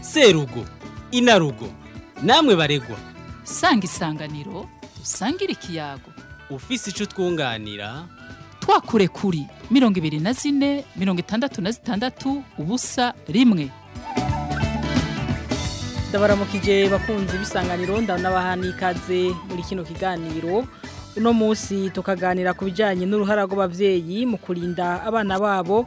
serugo inarugo namwe baregwa sanga isanganiro usangire ikiyago ufise icyo twunganira twakure kuri mirongo ibiri na zine mirongo itandatu na zitandatu ubusa rimwe ndabaramukije bakunze ibisanganiro ndabona ikaze muri kino kiganiro uno munsi tukaganira ku bijyanye n'uruhara rw'ababyeyi mu kurinda abana babo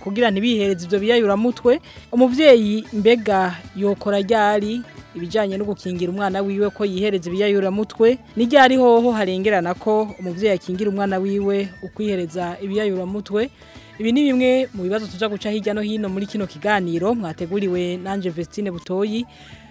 kugira ntibihereze ibyo biyayuramutwe umubyeyi mbega yokora ryari ibijyanye no gukingira umwana wiwe ko yihereza ibiyayuramutwe n'ijya ari hoho harengerana ko umubyeyi akingira umwana wiwe ukwihereza ibiyayuramutwe ibi ni bimwe mu bibazo tujya guca hirya no hino muri kino kiganiro mwateguriwe nanjye vestine butoyi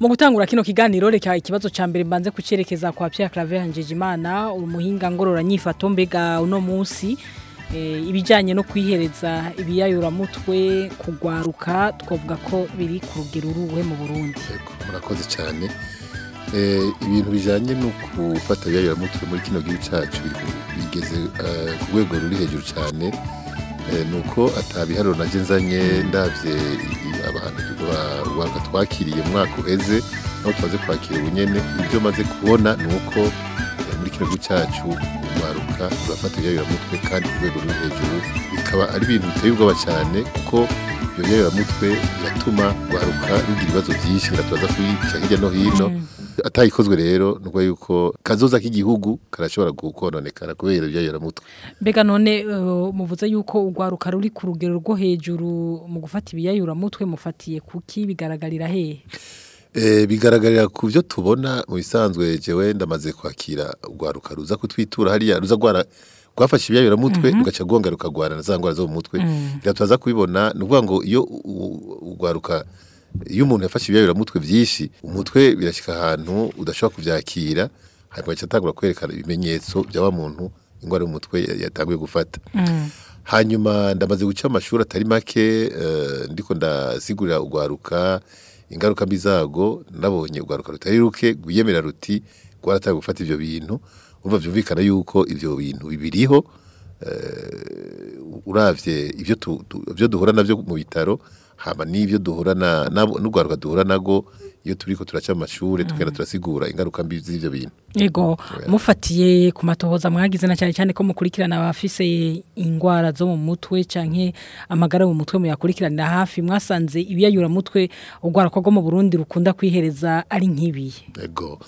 mu gutangura kino kiganiro reka ikibazo cya mbere mbanze kucyerekeza kwa Pierre Claver Njejimana umuhinga ngororanyifato mbega uno munsi eh, ibijyanye no kwihereza ibiyayuramutwe kugwaruka twavuga ko biri ku rugero uruwe mu burundi murakoze cyane eh, ibintu bijyanye no gufata ibiyayuramutwe muri kino gihugu cyacu bigeze eh, ku rwego ruri hejuru cyane Eh, ni uko atabiharuro nage nzanye ndabye abantu twakiriye umwaka uheze aho tumaze kwakira ubunyene ibyo maze kubona ni uko eh, muri kino gihugu cyacu baruka urafata ibiyayuramutwe kandi ku rwego ruri hejuru bikaba ari ibintu biteye ubwoba cyane kuko iyo mutwe biratuma baruka rugira ibibazo byinshi biratubaza kuyica hirya no hino mm. atayikozwe rero nubwo yuko kazoza k'igihugu karashobora gukononekara kubera ibyo mutwe mbega none eh, muvuze yuko ugwaruka ruri ku rugero rwo hejuru mu gufata ibiyayura mutwe mufatiye kuki bigaragarira hehe eh, bigaragarira ku byo tubona mu bisanzwe jewe ndamaze kwakira urwaruka ruza kutwitura hariya ruza rwara rwafashe ibyabira mutwe mhm. rugaca rwonga rukagwara na za ndwara zo mu mutwe mm. rero turaza kubibona ni ukuvuga ngo iyo urwaruka iyo umuntu yafashe ibiyabiramutwe byinshi umutwe birashyika ahantu udashobora kubyakira hanyuma agaca atangura kwerekana ibimenyetso bya wa muntu indwara y'umutwe yatanguye gufata mm. hanyuma ndamaze guca amashuri atari make eh, ndiko ndasigurira urwaruka ingaruka mbi zago nabonye urwaruka rutari ruke rwiyemera ruti rwaratangiye gufata ibyo bintu urumva byumvikana yuko ibyo bintu bibiriho eh, urabye ibyo duhura nabyo mu bitaro haba n'ibyo duhura n'u rwanda duhura nago iyo turi ko turaca amashuri mm. tukagenda turasigura ingaruka mbi z'ibyo bintu yego mufatiye ku matohoza mwagize na cyane cyane ko mukurikirana abafise indwara zo mu mutwe cyangwa amagara mu mutwe muyakurikirana hafi mwasanze ibiyayura mutwe urwaruka rwo mu burundi rukunda kwihereza ari nkibi yego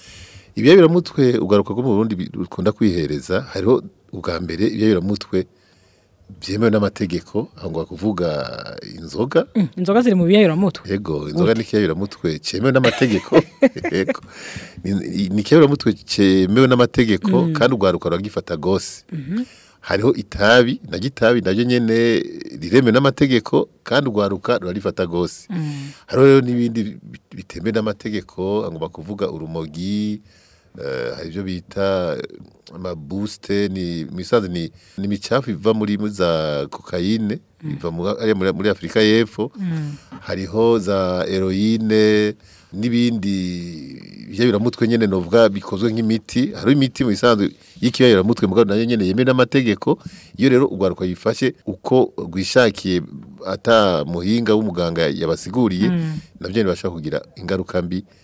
ibiyayura mutwe urwaruka rwo mu burundi rukunda kwihereza hariho ubwa mbere ibiyayura mutwe byemewe n'amategeko aho kuvuga inzoga mm, inzoga ziri mu biyayuramutwe yego inzoga ni ikiyayuramutwe cyemewe n'amategeko yego ni ikiyayuramutwe cyemewe n'amategeko mm. kandi urwaruka ruragifata rwose mhm. hariho itabi na gitabi nabyo nyine riremewe n'amategeko kandi urwaruka rurarifata rwose mm. hariho n'ibindi bitemewe n'amategeko ngo bakuvuga urumogi hari eh, ibyo bita eh, amabusite ni imisazi ni imicafu iva muri za kokayine mm. iva muri afurika y'epfo mm. hariho za eroyine n'ibindi biramutwe nyine novuga bikozwe nk'imiti hariho imiti mu isanzu y'ikiberamutwe mu nayo nyine yemewe n'amategeko iyo rero urwaruka yifashe uko rwishakiye atamuhinga w'umuganga yabasiguriye mm. nabyo bibasha kugira ingaruka mbi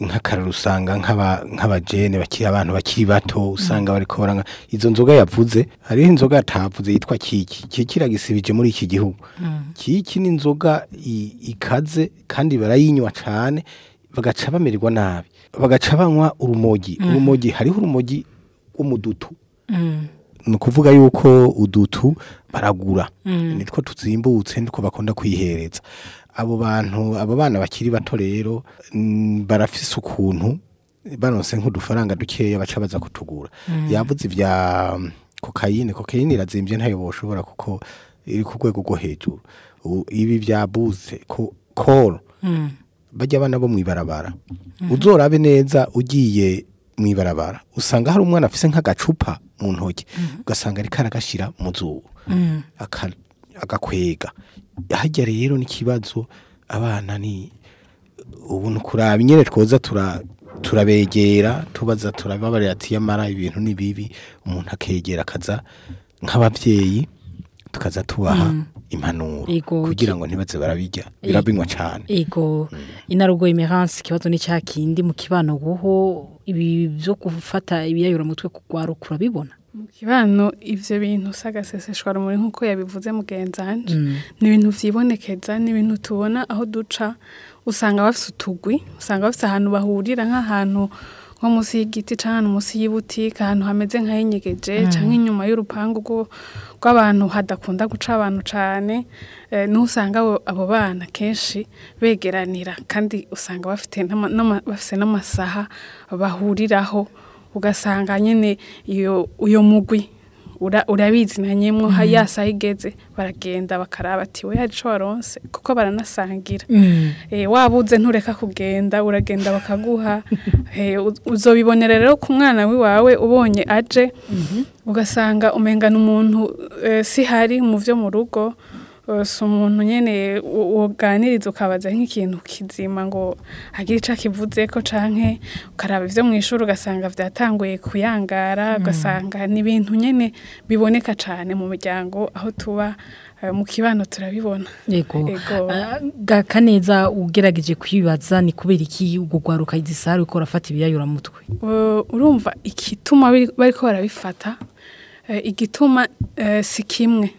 nk'akararo usanga nk'abajene abantu bakiri bato usanga bari kubara izo nzoga yavuze hariho inzoga yatavuze yitwa kiki kiki iragisibije muri iki gihugu hmm. kiki ni inzoga ikaze kandi barayinywa cyane bagaca bamererwa nabi bagaca banywa urumogi hmm. urumogi hariho urumogi rw'umudutu hmm. ni ukuvuga yuko udutu baragura mm. nitwo tuzimbutse nitwo bakunda kwihereza abo bantu abo bana bakiri bato rero mm, barafise ukuntu baronse nk'udufaranga dukeya baca baza kutugura mm. yavuze ibya kokayine kokayine irazimbye ntayo boshobora kuko iri ku rwego rwo hejuru ibi bya buze koro bajya abana bo mu ibarabara uzorabe neza ugiye mu ibarabara usanga hari umwana afise nk'agacupa mu ntoki mm-hmm. ugasanga ariko aragashyira mu zuba mm. agakwega hajya rero n'ikibazo abana ni ubu ni ukuraba nyine twoza turabegera tubaza turababarira ati yamara ibintu ni bibi umuntu akegera akaza nk'ababyeyi tukaza tubaha mm. impanuro kugira ngo ntibaze barabijya e-, birabinywa cyane ego mm. inarugo imeranse ikibazo ni cya kindi mu kibano guho ibi byo gufata ibiyayuramutwe kugwaruka urabibona mu kibano ibyo bintu usagasesekwa rumuri nk'uko yabivuze mugenzanje mm. ni ibintu byibonekeza ni ibintu tubona aho duca usanga bafite utugwi usanga bafite ahantu bahurira nk'ahantu nko munsi y'igiti cyangwa munsi y'ibutike ahantu hameze nk'ahinyegeje mm. cyangwa inyuma y'urupangu rw'abantu hadakunda guca abantu cyane eh, niho usanga abo bana kenshi begeranira kandi usanga bafite n'amasaha bahuriraho ugasanga nyine iyo uyu mugwi urabizi na nyemwo ya mm. igeze baragenda bakaraba ati we hari icyo waronse kuko baranasangira mm. eh, wabuze ntureka kugenda uragenda bakaguha eh, uzobibonera rero ku mwana wiwawe ubonye aje mm-hmm. ugasanga umengana umuntu eh, sihari mu byo mu rugo si umuntu nyine uganiriza ukabaza nk'ikintu kizima ngo hagire icyo akivuze ko canke ukaraba ibyo mu ishuri ugasanga byatanguye kuyangara hmm. ugasanga ni ibintu nyine biboneka cyane mu miryango aho tuba eh, mu kibano turabibona yego ah, gakaneza ugerageje kwibaza ni kubera iki ugugwaruka izisari uko urafata ibiyayura mutwe urumva ikituma bariko barabifata eh, igituma eh, si kimwe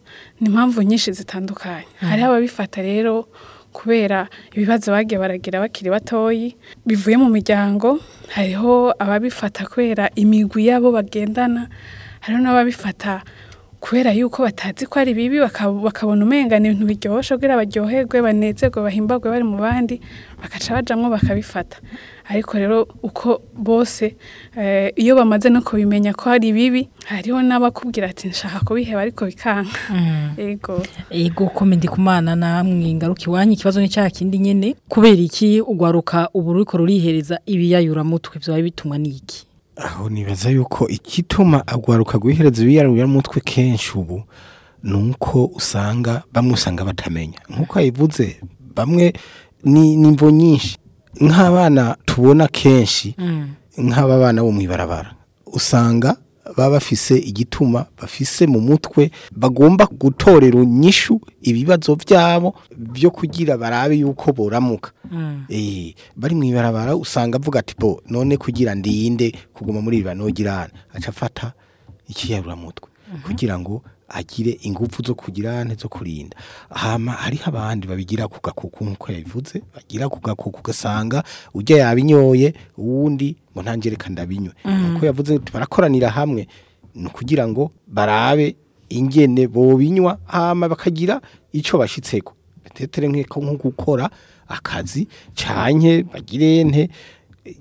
ni impamvu nyinshi zitandukanye hmm. hariho ababifata rero kubera ibibazo bagiye baragira bakiri batoyi bivuye mu miryango hariho ababifata kubera imigwi yabo bagendana hariho n'ababifata kubera yuko batazi ko ari bibi bakabona umengana ibintu biryoshye kugira baryoherwe banezerwe bahimbagwe bari mu bandi bakaca bajamwo bakabifata ariko rero uko bose eh, iyo bamaze no kubimenya ko ari bibi hariho n'abakubwira ati nshaka kubiheba ariko bikanka mm. yego yego ndi kumana namwe ingaruka iwanyu ikibazo ni kindi nyine kubera iki ugwaruka ubu ruriko rurihereza ibiyayuramutwe byaba ni iki aho nibaza yuko igituma agwaruka guhereza mutwe kenshi ubu ni uko usanga bamusanga batamenya nk'uko ayivuze bamwe n'imvo nyinshi nk'abana tubona kenshi mm. nk'aba bana bo mu ibarabara usanga babafise igituma bafise mu mutwe bagomba gutorera inyishu ibibazo byabo byo kugira barabe yuko boramuka mm. eh, bari mu ibarabara usanga avuga ati bo none kugira ndinde kuguma muri iri acafata aca ikiyarura mutwe mhm. kugira ngo agire ingufu zo kugira zo kurinda hama hariho abandi babigira ku gakuku nk'uko yabivuze bagira ku gakuku ugasanga ujya yabinyoye uwundi ngo ntangereka ndabinywe mm. nk'uko yavuze barakoranira hamwe ni ukugira ngo barabe ingene bobinywa hama bakagira icyo bashyitseko nkuko nko gukora akazi cyane bagire nte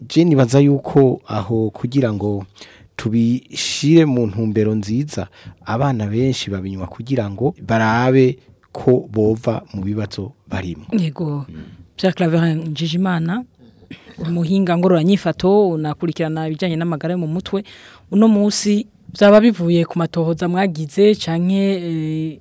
je baza yuko aho kugira ngo tubishyire mu ntumbero nziza abana benshi babinywa kugira ngo barabe ko bova mu bibazo barimo yego Jacques Laverne Njijimana umuhinga ngororanyifato unakurikirana ibijyanye n'amagara yo mu mutwe uno munsi byaba bivuye ku matohoza mwagize canke eh,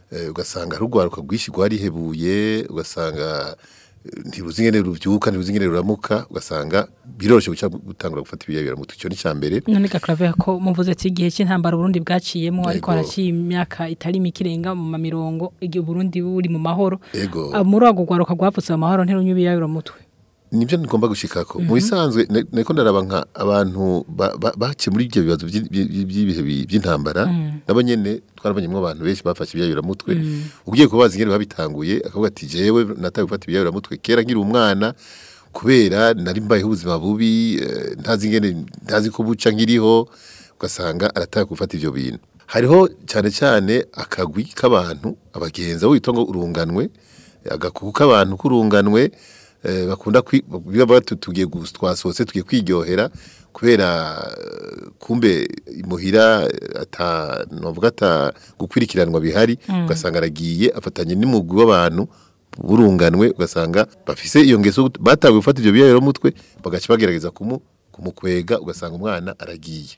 ugasanga hari urwaruka rwinshi rwarihebuye ugasanga ntibuzingene ingene rubyuka ntibuzingene ruramuka ugasanga biroroshye guca gutangura gufata ibiyabira mu tucyo n'icya mbere none gakravera ko muvuze ati igihe cy'intambara Burundi bwaciyemo ariko haraciye imyaka itari mikirenga mu mamirongo igihe Burundi buri mu mahoro muri agugwaruka gwapfutse amahoro ntirunyubiyabira mutwe nibyo ngomba gushyika ko mu mhm. bisanzwe niko ndaraba nka abantu bake muri ibyo bibazo by'ibihe by'intambara mm. nabo nyine twarabonyemo abantu benshi bafashe ibyayiramutwe mm. ugiye kubaza ingene babitanguye akavuga ati jewe nataye gufata ibyayiramutwe kera nkiri umwana kubera nari mbayeho ubuzima bubi eh, ntazi ingene ntazi ko buca nkiriho ugasanga arataye gufata ibyo bintu hariho cyane cyane akagwi k'abantu abagenza witwa ngo urunganwe agakuku k'abantu k'urunganwe Eh, bakunda tugiye twasohotse tugiye kwiryohera kubera eh, kumbe imuhira eh, atavuga gukurikiranwa bihari mm. ugasanga aragiye afatanye n'umugwi w'abantu burunganwe ugasanga bafise iyo ngeso batawe gufata ibyo biyahero mutwe bagaca bagerageza kumukwega ugasanga umwana aragiye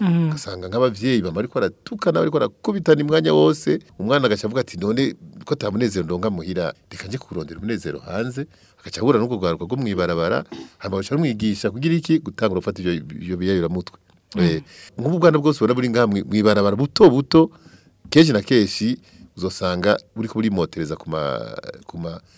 mm-hmm. ugasanga nk'ababyeyi baba bari baratukana bari barakubitana imwanya wose umwana agashya avuga ati none ko atamunezero ndonga muhira reka njye kurondera umunezero hanze agahura n'ubwo rwaruka rwo mu ibarabara hanyuma bamwigisha kugira iki gutanga urufata ibyo biyayuramutwe nk'ubu eh, mm. bwose ubona buri ngaha mu ibarabara buto buto kenshi na kenshi uzasanga buri kuburi ku ma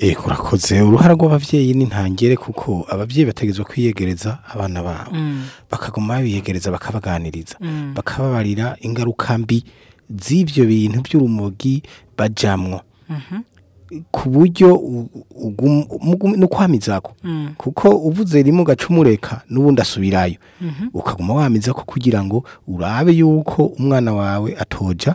eee urakoze uruhara rw'ababyeyi ni ntangere kuko ababyeyi bategerezwa kwiyegereza abana babo mm. bakaguma babiyegereza bakabaganiriza mm. bakababarira ingaruka mbi z'ibyo bintu by'urumogi bajyamwo mhm. ku buryo no kwamizako mm. kuko uvuze rimwe ugaca umureka n'ubundi asubirayo mm-hmm. ukaguma ko kugira ngo urabe yuko umwana wawe atoja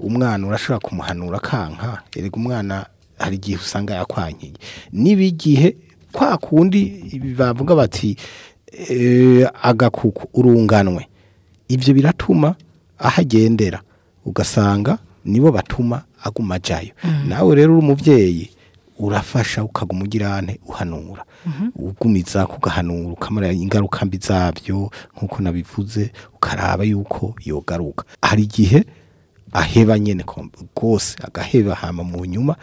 umwana urashobora kumuhanura akanka erega umwana hari igihe usanga yakwankiye niba igihe kwa kundi bavuga bati eh, agakuku urunganwe ibyo biratuma ahagendera ugasanga nibo batuma aguma ajyayo mm-hmm. nawe rero uri umubyeyi urafasha ukaguma ugirane uhanura mm-hmm. ugumiza kugahanura ukamara ingaruka mbi zabyo nk'uko nabivuze ukaraba yuko yogaruka hari igihe aheba nyine rwose agaheba hama mu nyuma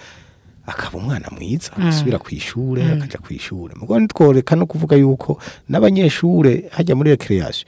akaba umwana mwiza mm. asubira ku ishuri mm. akajya ku ishuri mu rwanda no kuvuga yuko n'abanyeshuri hajya muri rekereyasiyo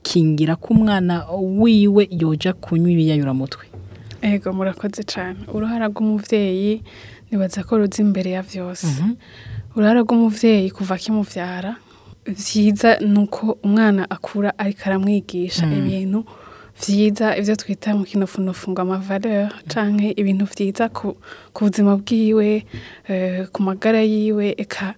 gukingira ko umwana wiwe yoja kunywa ibiyayuramutwe yego murakoze cyane uruhara rw'umubyeyi nibaza ko ruzi imbere ya byose mhm. uruhara rw'umubyeyi kuva akimubyara byiza ni uko umwana akura ariko aramwigisha mm. ibintu byiza ibyo twita mu kinofunofu ngo amavareri cyangwa ibintu byiza ku buzima bwiwe eh, ku magara yiwe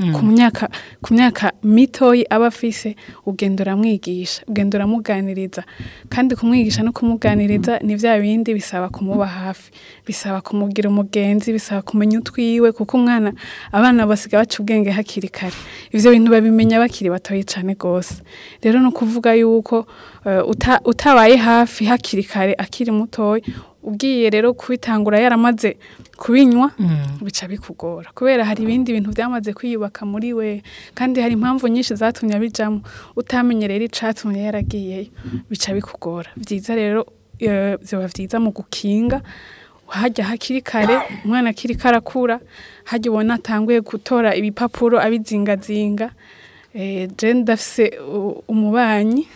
mm. ku myaka mitoyi aba afise ugenda uramwigisha ugenda uramuganiriza kandi kumwigisha no kumuganiriza ni bya bindi bisaba kumuba hafi bisaba kumugira umugenzi bisaba kumenya utwiwe kuko umwana abana basiga baca ubwenge hakiri kare ibyo bintu babimenya bakiri batoye cyane rwose rero ni ukuvuga yuko eh, utabaye hafi hakiri kare akiri mutoya ugiye rero kubitangura yaramaze kubinywa mm. bica bikugora kubera hari ibindi mm. bintu byamaze kwiyubaka muri we kandi hari impamvu nyinshi zatumye abijamo utamenye rero icyatumye yaragiyeyo bica bikugora byiza rero biba eh, byiza mu gukinga hajya hakiri kare umwana akiri karakura hajya ubona atanguye gutora ibipapuro abizingazinga eh, jenda ndafise umubanyi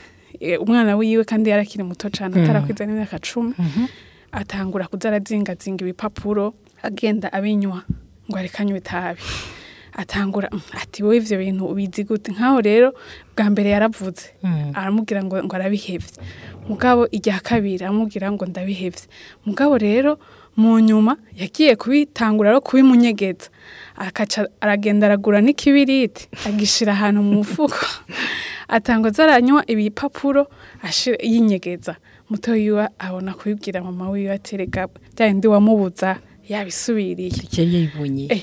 eh, umwana wiwe kandi yarakiri muto cyane mm. atarakwiza n'imyaka cumi mm-hmm. atangura kuza arazingazinga ibipapuro agenda abinywa ngo arekanywe itabi atangura mm, ati wowe ivyo bintu ubizi gute nkaho rero bwa mbere yaravuze mm. aramubwira ngo ngo arabihevye mugabo irya kabiri aramubwira ngo ndabihevye mugabo rero mu nyuma yagiye kubitangura ro kubimunyegeza akaca aragenda aragura n'ikibiriti agishira ahantu mu mufuko atangoza aranywa ibipapuro yinyegeza muto wiwe abona kubibwira mama wiwe atereka bya bindi wamubuza yabisubiriye ikeye yibonye eh,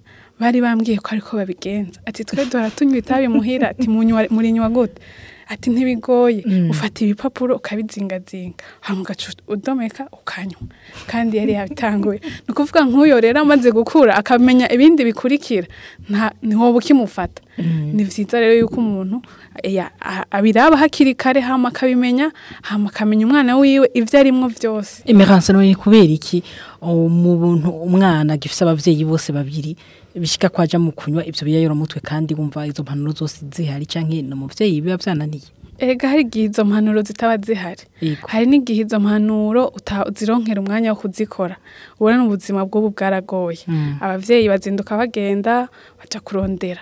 bari bambwiye ko ariko babigenza ati twe duhora tunywa itabi muhira ati murinywa gute ati ntibigoye mm. ufata ibipapuro ukabizingazinga hanyuma ugacuta udomeka ukanywa kandi yari yabitanguye ni ukuvuga nk'uyo rero amaze gukura akamenya ibindi bikurikira ntiwoba ukimufata mm. ni byiza rero yuko umuntu abiraba hakiri kare hama akabimenya hama akamenya umwana wiwe ibyo arimo byose imihanso ni kubera iki mu buntu umwana gifite ababyeyi bose babiri bishika kwaja mu kunywa ivyo biyayora mutwe kandi wumva izo mpanuro zose zihari canke no muvyeyi biba vyananiye Ega hari igihe izo mpanuro zitaba zihari hari n'igihe izo mpanuro uzironkera umwanya wo kuzikora ubona ni ubuzima bw'ubu bwaragoye hmm. ababyeyi bazinduka bagenda baca kurondera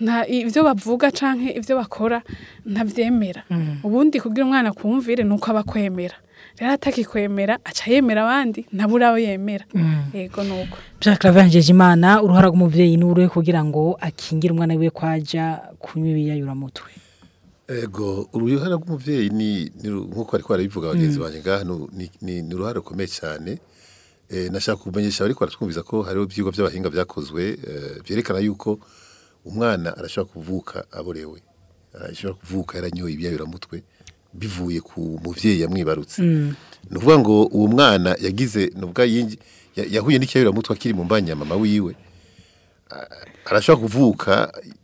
nta ibyo bavuga cyangwa ibyo bakora ntabyemera mm. ubundi kugira umwana kumvire ni uko aba akwemera rero atakikwemera aca yemera abandi nabura abo yemera mm. yego nuko Jacques Clavangeje Imana uruhara rw'umuvyeyi n'uruhe kugira ngo akingire umwana wiwe kwaja kunywa ibiyayura mutwe Ego uruhara rw'umuvyeyi ni nkuko ariko arabivuga mm. bagenzi banje ngaha ni uruhara rukomeye cyane eh, nashaka kumenyesha ariko baratwumviza ko hariho ibyigwa by'abahinga byakozwe byerekana eh, yuko umwana arashobora kuvuka aborewe arashobora kuvuka yaranyoye ibyayura mutwe bivuye ku mubyeyi yamwibarutse mm. ni ukuvuga ngo uwo mwana yagize nubwo yahuye n'ikiyaburira mutwe akiri mu mbanya mama wiwe arashobora kuvuka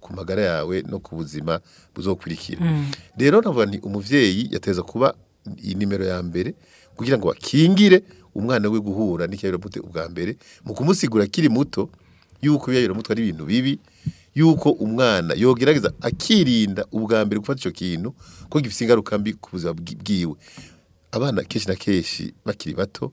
ku magara yawe no ku buzima buzokurikira mm. rero navuga ni umubyeyi yateza kuba iyi nimero ya mbere kugira ngo akingire umwana we guhura n'ikibazo ubwa mbere mu kumusigura akiri muto yuko ibiyayi mutwe ari ibintu bibi yuko umwana yogerageza akirinda ubwa mbere gufata icyo kintu ko gifite ingaruka mbi ku buzima bwiwe abana kenshi na kenshi bakiri bato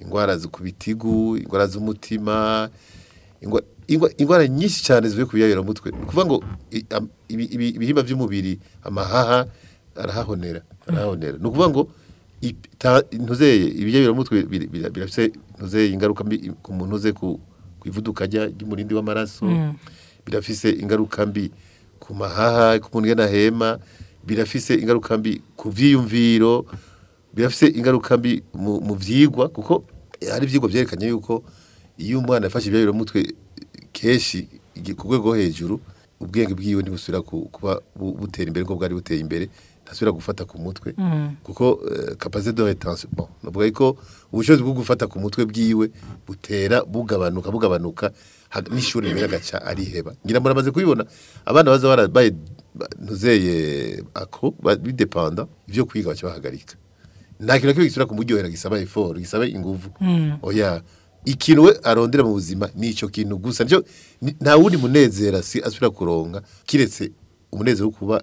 indwara ku bitigu indwara z'umutima indwara nyinshi cyane zivuye ku biyayuramutwe ni ukuvuga ngo ibihimba by'umubiri amahaha arahahonera arahahonera ni ukuvuga ngo ntuzeye ibiyayuramutwe birafite ntuzeye ingaruka ku muntu uze ku ivuduka ry'umurindi w'amaraso mm. birafise ingaruka mbi ku mahaha ku muntu yanahema birafise ingaruka mbi ku byiyumviro birafise ingaruka mbi mu byigwa kuko hari ibyigwa byerekanye yuko iyo umwana yafashe ibyayuramutwe kenshi ku rwego hejuru ubwenge bwiwe ntibusubira kuba butera imbere nk'uko bwari buteye imbere ntasubira gufata ku mutwe mm. kuko kapasite eh, do retansi ni ukuvuga ko ubushobozi bwo gufata ku mutwe bwiwe butera bugabanuka bugabanuka n'ishuri rimwe agaca ariheba ngira ngo muramaze kubibona abana baza barabaye ntuzeye eh, ako bidepanda ibyo kwiga baca nta kintu na kimwe gisubira kumuryohera gisaba eforo gisaba ingufu mm. oya ikintu we arondera mu buzima ni icyo kintu gusa nta wundi munezero si asubira kuronga kiretse umunezero wo kuba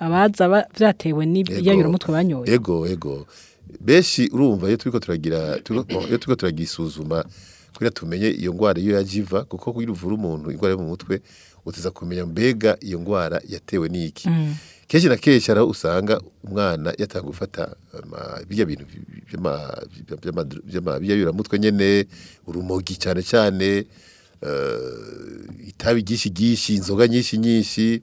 abaza byatewe n'iyayurumutwe banyoye yego yego benshi urumva iyo turiko turagira oh, iyo turiko turagira isuzuma kugira tumenye iyo ngwara iyo yajiva kuko kugira uvura umuntu ingwara yo mu mutwe uteza kumenya mbega iyo ndwara yatewe n'iki mm. kenshi na kenshi aho usanga umwana yatanga gufata bijya bintu by'amabiyamutwe nyine urumogi cyane cyane eh, itabi ryinshi ryinshi inzoga nyinshi nyinshi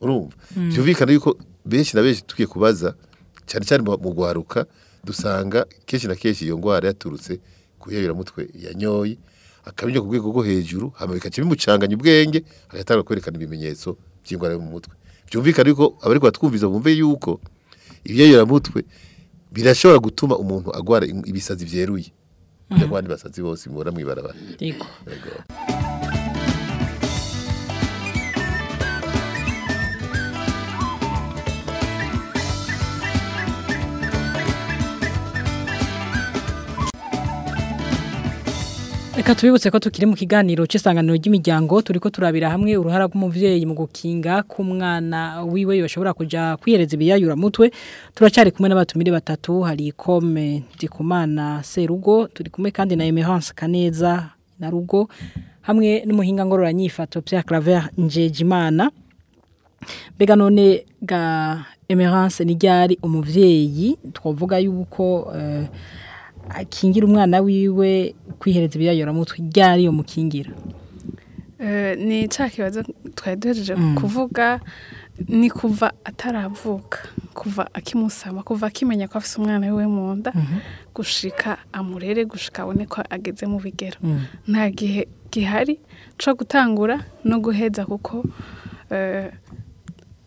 urumva byumvikana mm. yuko benshi na benshi tugiye kubaza cyane cyane mu guharuka dusanga kenshi na kenshi iyo ndwara yaturutse ku mutwe yanyoye akabirya ku rwego rwo hejuru hano bikajya bimucanganya ubwenge agatangira kwerekana ibimenyetso by'indwara yo mu mutwe byumvikana yuko abari batwumviza bumve yuko ibiyayiramutwe birashobora gutuma umuntu agwara ibisazi byeruye by'abandi basazi bose mubona mu ibarabara Reka tubibutse ko tukiri mu kiganiro cy'isanganiro ry'imiryango turi ko turabira hamwe uruhara rw'umubyeyi mu gukinga k'umwana wiwe yoshobora kujya kwiyereza ibiyayura mutwe turacari kumwe n'abatumire batatu hari ikome ndikumana Serugo turi kumwe kandi na Emerance Kaneza na Rugo hamwe n'umuhinga ngorora nyifato Pierre Claver Njejimana mbega none ga Emerance ni ryari umubyeyi twavuga yuko uh, akingira umwana wiwe kwihereza ibiyayora mutwe ryari yo mukingira eh, ni cya kibazo twari duhejeje mm. kuvuga ni kuva ataravuka kuva akimusaba kuva akimenya ko afite umwana wiwe mu nda mhm. gushika amurere gushika abone ko ageze mu bigero mm. nta gihe gihari cyo gutangura no guheza kuko eh,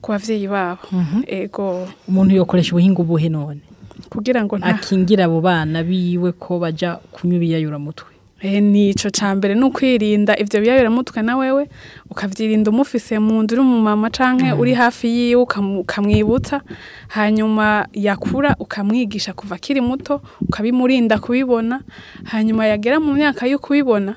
ku babyeyi babo mm-hmm. ego umuntu yokoresha ubuhinga ubuhe none kugira ngo akingire abo bana biwe ko bajya kunywa mutwe eh, ni icyo cya mbere ni ukwirinda ibyo biyayuramutwe na wewe ukabyirinda umufise mu nzu uri mu mama cyangwa mm. uri hafi yiwe ukamwibutsa hanyuma yakura ukamwigisha kuva akiri muto ukabimurinda kubibona hanyuma yagera mu myaka yo kubibona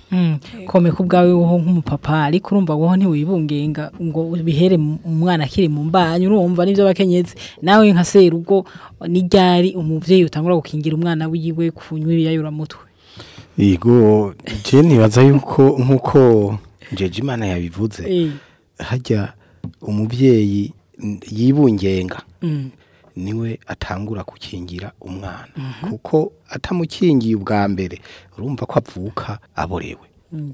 mm. komeka ubwawe wowe nk'umupapa ariko urumva wowe ntiwibungenga ngo bihere umwana akiri mu mbanyi urumva n'ibyo bakenyezi nawe nka serugo ryari umubyeyi utangura gukingira umwana wiwe ku nywi mutwe yego njye ntibaza yuko nk'uko jeje imana yabivuze hajya umubyeyi yibungenga mm. niwe atangura gukingira umwana mm-hmm. kuko atamukingiye ubwa mbere urumva ko avuka aborewe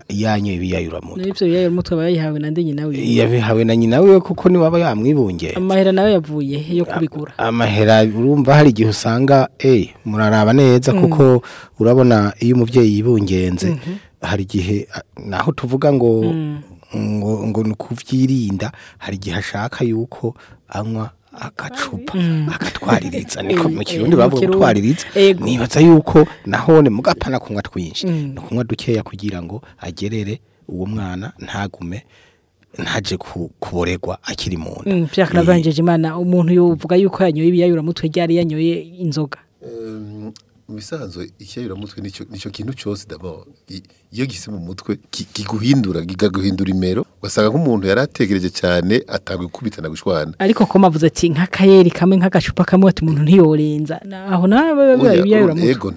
yanyoye ibiyayuramutwe n'ibyo biyayuramutwe aba yayihawe na nyina wiwe yabihawe na nyina wiwe kuko niwe aba yamwibungeye amahera nawe yavuye yo kubigura amahera urumva hari igihe usanga eee eh, muraraba neza mm. kuko urabona iyo umubyeyi yibungenze mm-hmm. hari igihe naho tuvuga ngo mm. ngo ngo ni ukubyirinda hari igihe ashaka yuko anywa agacupa mm. akatwariritsa niko mu kirundi bavuga gutwariritsa nibaza yuko nahone mugapana kunywa twinshi mm. no kunywa dukeya kugira ngo agerere uwo mwana ntagume ntaje kuboregwa akiri mu nda byakarabanjeje mm, eh. imana umuntu yovuga yuko yanyoye ibiyayura mutwe ryari yanyoye inzoga imisanzu icyayiramutwe nicyo kintu cyose dabo iyo gise mu mutwe kiguhindura kikaguhindura imero ugasanga nk'umuntu yari ategereje cyane atagwe gukubita na gushwana ariko ko mavuze ati nk'akayeri kamwe nk'agacupa kamwe ati umuntu ntiyorenza aho nawe byayiramutwe yego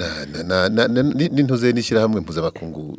n'intuze n'ishyirahamwe mpuzamakungu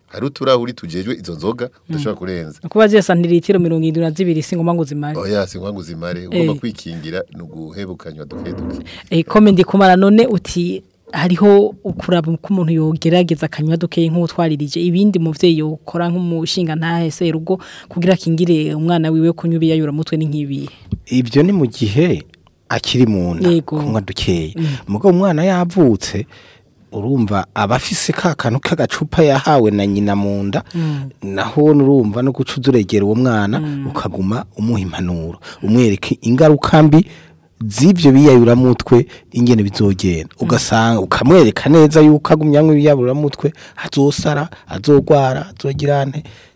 hari uturahuri tugejwe izo nzoga udashobora kurenza kuba zisa santiritiro mirongo irindwi na zibiri si ngombwa ngo uzimare oya oh, si ngombwa ngo uzimare ugomba eh. kwikingira ni uguhebukanywa duke duke komedi eh, kumara none uti hariho ukuraba uko umuntu yogerageza akanywa duke nk'utwaririje ibindi mubyeyi ukora nk'umushinga ntahese rugo kugira akingire umwana wiwe kunywa ibiyayura mutwe ni nk'ibihe ivyo ni mu gihe akiri mu nda kunywa dukeya mm. mugabo umwana yavutse urumva aba afise ka kantu k'agacupa yahawe na nyina mu nda mm. naho urumva no guca uduregera uwo mwana mm. ukaguma umuha impanuro umwereka ingaruka mbi z'ibyo biyayuramutwe ingene bizogenda ugasanga ukamwereka neza yuko agumye anywa azosara azogwara azogirane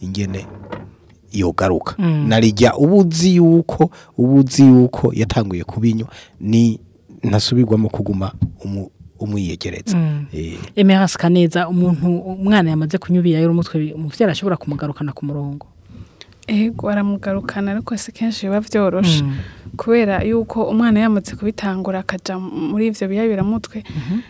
ingene yogaruka narijya ubu yuko ubu yuko yatanguye kubinywa ni ntasubirwamo kuguma umwiyegereza mm. eh. emera asika neza umuntu umwana yamaze kunyubira rero umutwe umubyeyi ashobora kumugarukana ku murongo ego ariko si kenshi biba byoroshe mm. kubera yuko umwana yamaze kubitangura akajya muri ibyo biyabiramutwe mutwe mhm.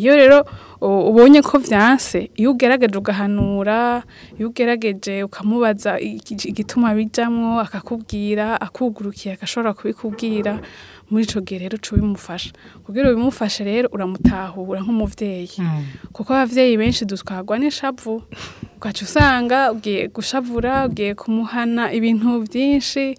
iyo rero ubonye ko byanse iyo ugerageje ugahanura iyo ugerageje ukamubaza igituma bijamwo akakubwira akugurukiye agashobora kubikubwira muri icyo gihe rero uca ubimufasha kugira ubimufashe rero uramutahura nk'umubyeyi hmm. kuko ababyeyi benshi dutwarwa n'ishavu ugaca usanga ugiye gushavura ugiye kumuhana ibintu byinshi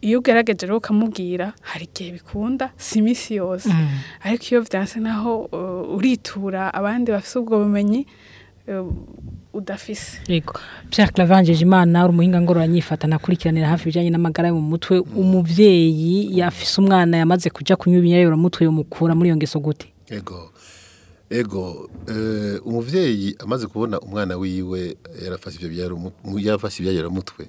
iyo ugaragaje rero ukamubwira hari igihe bikunda si iminsi yose hmm. ariko iyo byanse naho uritura abandi bafite ubwo bumenyi e, udafise yego Pierre clavangeje imana uri umuhinga ngororanyifatana akurikiranira hafi ibijyanye n'amagara mu mutwe umubyeyi yafise umwana yamaze kujya kunywa ibinyayura mutwe yomukura muri iyo ngeso gute yego ego eh, umubyeyi amaze kubona umwana wiwe yarafashe ibyo yarafashe ibyagera mutwe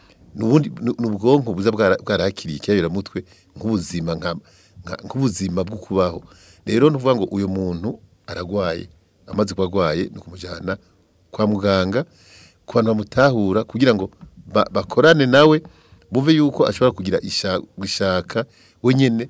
ni ubwonko buza bwarahakiriye mutwe nk'ubuzima nk'ubuzima bwo kubaho rero ni ukuvuga ngo uyu muntu aragwaye amaze kuba arwaye ni ukumujyana kwa muganga ku bantu bamutahura kugira ngo bakorane nawe bumve yuko ashobora kugira gushaka wenyine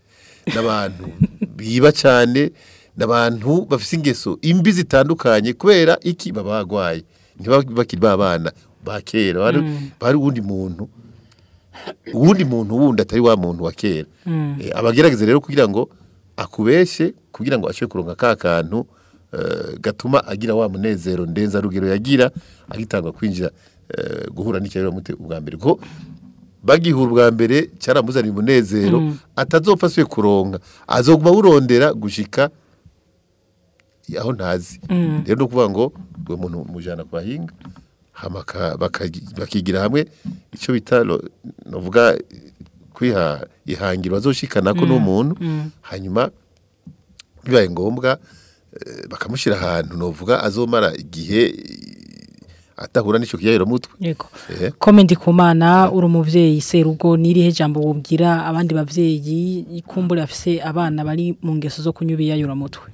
n'abantu biba cyane n'abantu bafite ingeso imbi zitandukanye kubera iki baba barwaye ntibakiri ba bana ba kera bari ubundi mm. muntu uwundi muntu wundi atari wa muntu wa kera mm. eh, abagerageza rero kugira ngo akubeshye kugira ngo ashobore kuronka ka kantu eh, gatuma agira wa munezero ndenza rugero yagira agitangwa kwinjira eh, guhura n'icyarimute ubwa mbere ko bagihura ubwa mbere cyaramuzaniye umunezero mm. atazopfa se kuronka azoguma wurondera gushika aho ntazi mm. rero ni ukuvuga ngo uwo muntu mujyana ku bahinga bakigira hamwe icyo bita navuga kwiha ihangiro bazoshikana ko mm. n'umuntu mm. hanyuma bibaye ngombwa eh, bakamushyira ahantu navuga azomara igihe atahura n'icyo kigero mutwe komedi eh? ku mwana eh. uri umubyeyi serugo n'irihe jambo wubwira abandi babyeyi kumbura bafite abana bari mu ngeso zo kunywa ibiyayura mutwe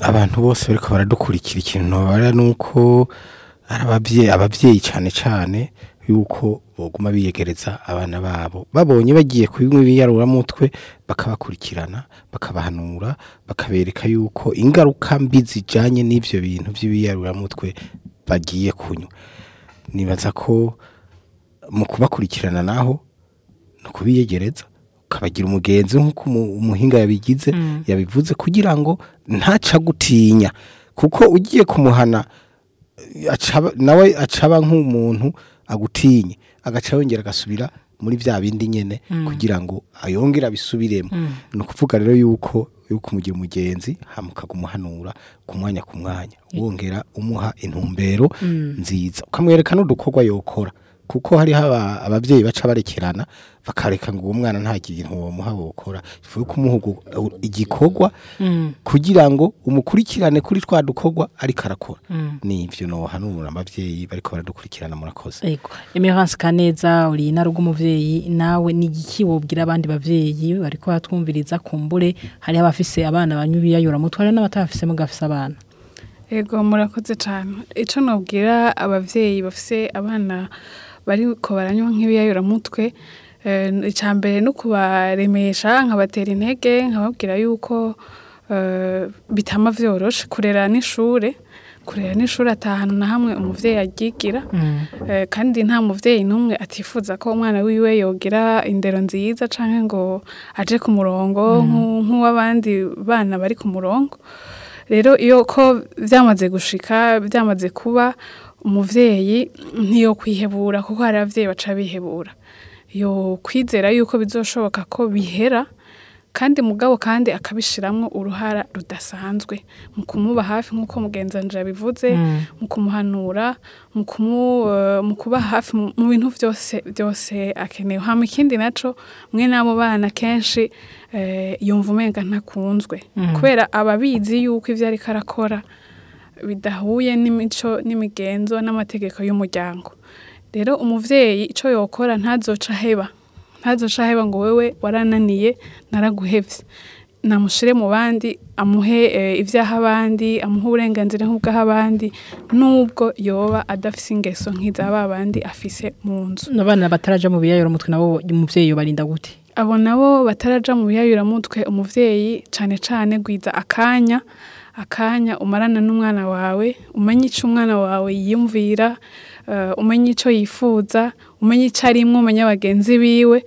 abantu bose bariko baradukurikira ikintu ntobara ni uko ari ababyeyi cyane cyane yuko baguma biyegereza abana babo babonye bagiye kubinywa ibiyaruraramutwe bakabakurikirana bakabahanura bakabereka yuko ingaruka mbi zijyanye n'ibyo bintu by'ibiyaruraramutwe bagiye kunywa nibaza ko mu kubakurikirana naho ni ukubiyegereza ukabagira umugenzi nk'uko umuhinga yabigize mm. yabivuze kugira ngo ntaca gutinya kuko ugiye kumuhana nawe acaba nk'umuntu agutinye agaca yongera agasubira muri bya bindi nyine mm. kugira ngo ayongere abisubiremo mm. ni ukuvuga rero yuko yuko umugira umugenzi hamukaga umuhanura ku mwanya ku mwanya wongera umuha intumbero nziza ukamwereka n'udukorwa yokora kuko hariho ababyeyi baca barekerana bakareka ngo uwo mwana nta kintu bamuha gukora bivuye kumuha igikorwa mm. kugira ngo umukurikirane kuri twa dukorwa ariko arakora mm. ni ibyo ntuhanura ababyeyi bariko baradukurikirana murakoze imihansi kaneza uri inara rw'umubyeyi nawe ni igiki wobwira abandi babyeyi bariko batwumviriza kumbure hariho abafise abana banywa ibiyayura mutwara n'abatabafise mugafise abana ego murakoze cyane icyo nabwira ababyeyi bafise abana bariko baranywa mutwe icya eh, mbere no kubaremesha nkabatera intege nkababwira yuko eh, bitama vyoroshe kurera n'ishure kurera n'ishuri atahantu na hamwe umubyeyi agigira mm. eh, kandi nta mubyeyi n'umwe atifuza ko umwana wiwe yogira indero nziza canke ngo aje ku murongo mm. nk'uw'abandi bana bari ku murongo rero iyo ko byamaze gushika byamaze kuba umubyeyi ntiyo kwihebura kuko hari ababyeyi baca bihebura yo kwizera yuko bizoshoboka ko bihera kandi mugabo kandi akabishiramwo uruhara rudasanzwe mu kumuba hafi nk'uko mugenzanje yabivuze mm. mu kumuhanura eh, mu kuba hafi mu bintu byose byose akeneye hama ikindi naco mwe n'abo bana kenshi eh, yumva umenga ntakunzwe mm. kubera aba abizi yuko ivyo ariko arakora bidahuye n'imico n'imigenzo n'amategeko y'umuryango rero umubyeyi icyo yokora ntazoca heba ntazoca ngo wewe warananiye naraguhevye namushire mu bandi amuhe eh, ibyaha abandi amuhe uburenganzira nk'ubwaho abandi nubwo yoba adafise ingeso nkizaba abandi afise mu nzu n'abana bataraja mu biyayura umutwe nabo umuvyeyi yobarinda gute abo nabo bataraja mu biyayura mutwe umubyeyi cane cane gwiza akanya akanya umarana n'umwana wawe umenye icyo umwana wawe yiyumvira eh, umenye icyo yifuza umenye icyo arimwo umenya bagenzi biwe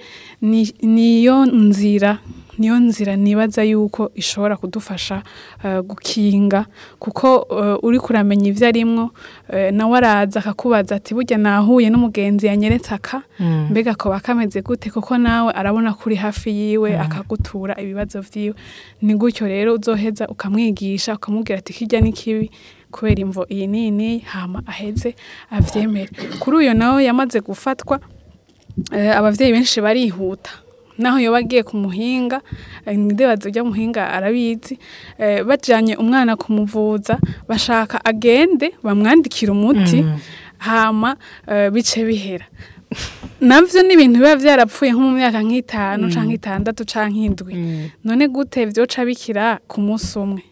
niyo nzira niyo nzira nibaza yuko ishobora kudufasha eh, gukinga kuko eh, uri kuramenya ibyo arimwo eh, nawe araza akakubaza ati burya nahuye n'umugenzi yanyeretse aka mm. mbega akaba kameze gute kuko nawe arabona ko uri hafi yiwe mm. akagutura ibibazo byiwe ni gutyo rero uzoheza ukamwigisha ukamubwira ati kijya ni kibi kubera imvo iyi nini hama aheze abyemere kuri uyu nawe yamaze gufatwa ababyeyi benshi barihuta naho yoba bagiye ku muhinga eh, ntidebaze ujya muhinga arabizi eh, bajyanye umwana kumuvuza bashaka agende bamwandikira umuti mm. hama eh, bice bihera nabyo ni ibintu biba byarapfuye nko mu myaka nk'itanu mm. cyangwa itandatu cyangwa indwi mm. none gute byoca bikira ku munsi umwe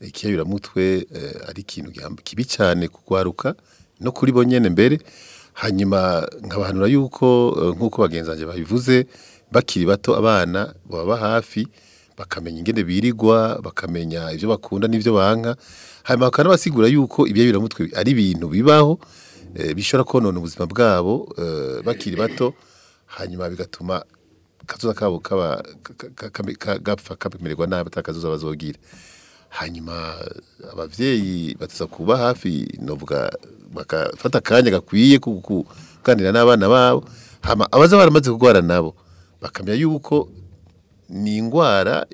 ikiyayura mutwe eh, ari ikintu kibi cyane ku kugwaruka no kuri bo nyene mbere hanyuma nkabahanura yuko eh, nk'uko bagenzange babivuze bakiri bato abana baba hafi bakamenya ingene birigwa bakamenya ibyo bakunda n'ibyo banka hanyuma bakanabasigura yuko ibyo biramutwe ari ibintu bibaho eh, bishobora konona ubuzima bwabo eh, bakiri bato hanyuma bigatuma akazuba kabo kaba gapfa kamererwa nabi atakazuba bazogira hanyuma ababyeyi batuza kuba hafi novuga bagafata akanya gakwiye kuganira n'abana babo abaza baramaze kurwara nabo bakamenya yuko ni indwara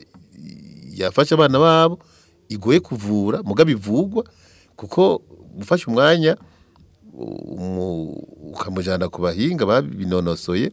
yafasha abana babo igoye kuvura mugabe ivugwa kuko gufashe umwanya ukamujyana ku bahinga babinonosoye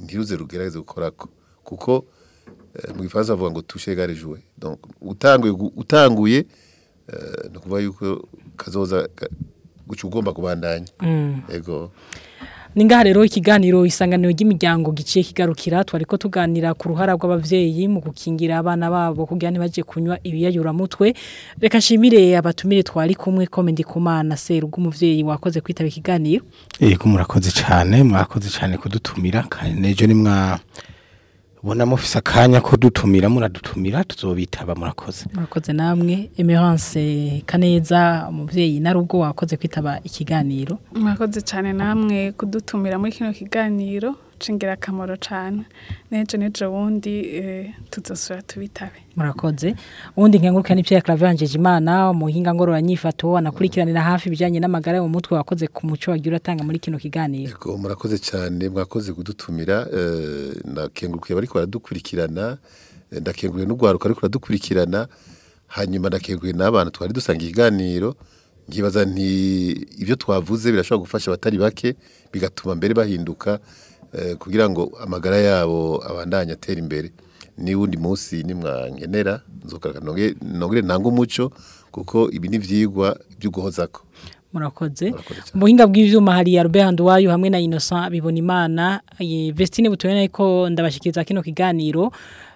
ntiruze rugerageze gukorako kuko eh, mu gifaransa bavuga ngo toucher gare utanguye utanguye eh, no kuvuga yuko kazoza guca ugomba kubandanya yego mm. ningaha rero ikiganiro isanganiro ry'imiryango giciye kigarukira twari ko tuganira ku ruhara rw’ababyeyi mu gukingira abana babo kugira nibaje kunywa ibiyayura mutwe reka shimire abatumire twari kumwe ku mana seru rw’umubyeyi wakoze kwitaba ikiganiro eh kumurakoze cyane murakoze cyane kudutumira kandi nejo ni mwa ubona mufise akanya ko dutumira muradutumira tuzobitaba murakoze murakoze namwe emerance kaneza umubyeyi na rugo wakoze kwitaba ikiganiro murakoze cyane namwe kudutumira muri kino kiganiro cy'ingirakamaro cyane n'ejo n'ejo bundi eh, tuzasura tubitabe murakoze ubundi nkenguke n'ibyo yakaravanjije imana umuhinga ngororanyifato anakurikiranira hafi ibijyanye n'amagara mu mutwe wakoze ku muco wagiye uratanga muri kino kiganiro murakoze cyane mwakoze kudutumira eh, nakengurukiye bari baradukurikirana eh, ndakenguriye n'urwaruka ariko uradukurikirana hanyuma ndakenguriye n'abantu twari dusanga ikiganiro ngibaza ni ibyo twavuze birashobora gufasha abatari bake bigatuma mbere bahinduka Eh, kugira ngo amagara yabo abandanye atera imbere ni’wundi munsi nimwankenera nzoka nongere ntanga umuco kuko ibi ni byigwa byo guhozako murakoze mu buhinga bw'ibyuma hari ya Robert Handuwayo hamwe na Innocent bibona imana Vestine butoye nako ndabashikiriza kino kiganiro